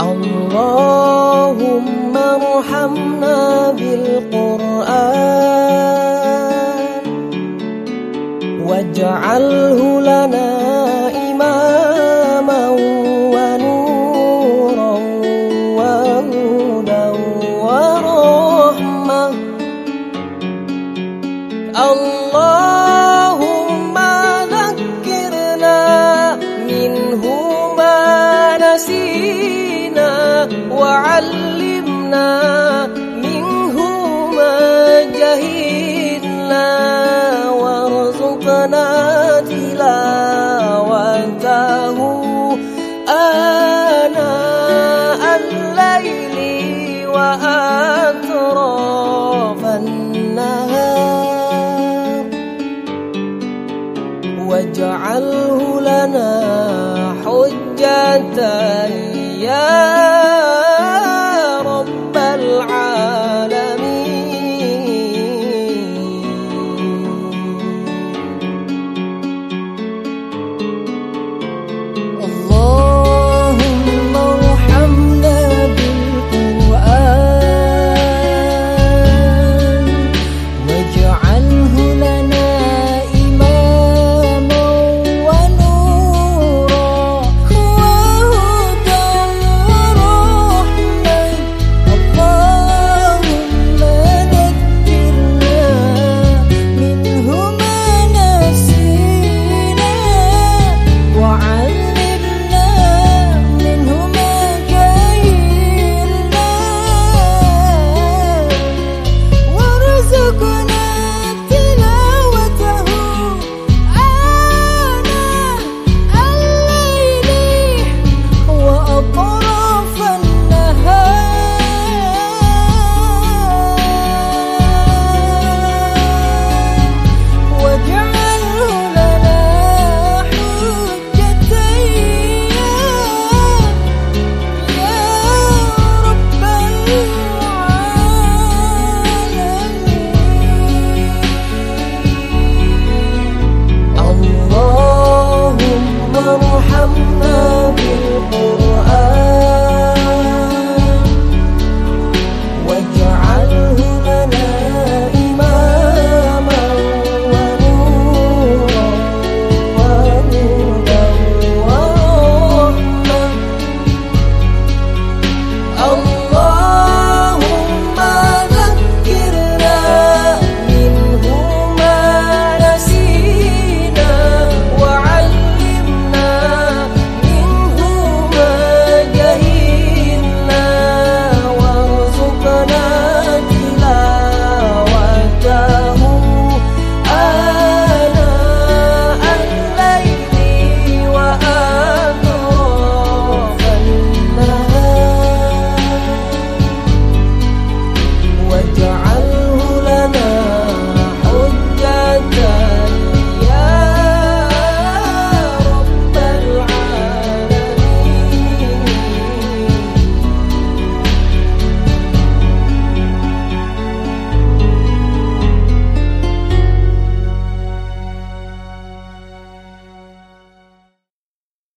اللهم ارحمنا بالقرآن واجعله لنا إماما ونورا وهدى ورحمة. اللهم ذكرنا منه ما نسينا. وعلمنا منه ما جهلنا وارزقنا تلاوته آناء الليل وأطراف النهار. واجعله لنا حجة Yeah.